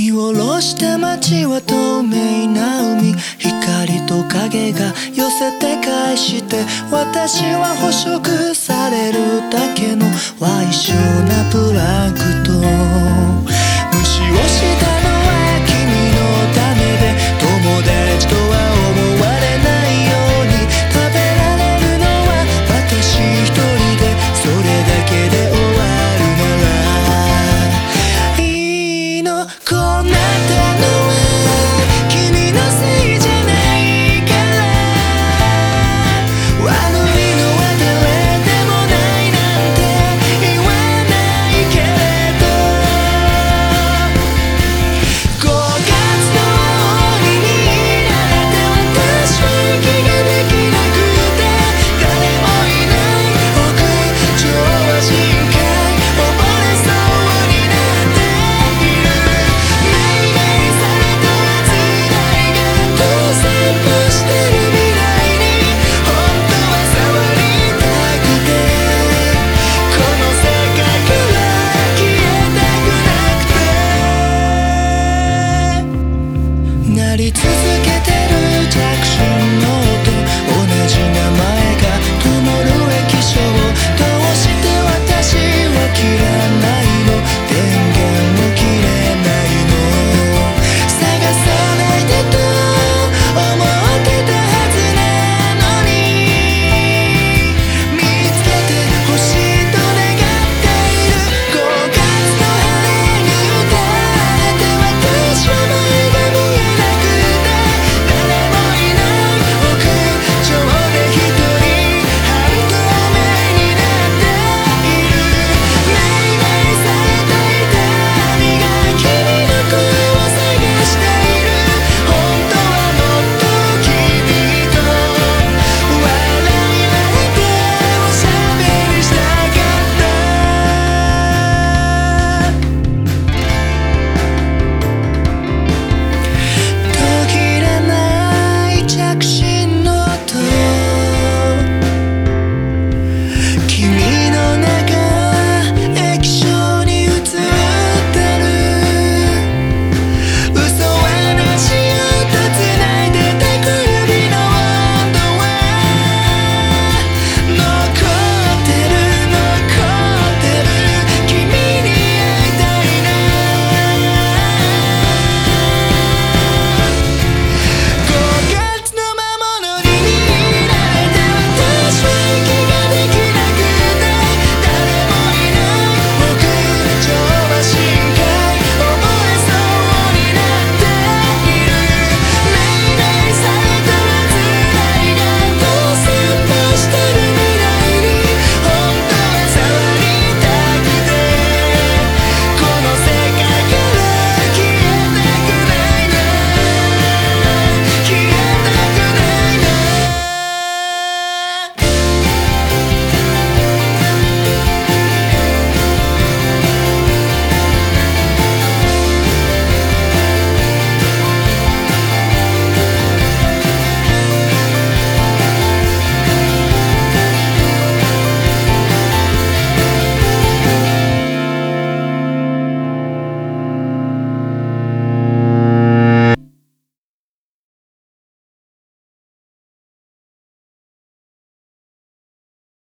見下ろして街は透明な海光と影が寄せて返して私は捕食されるだけの矮小なプランクトン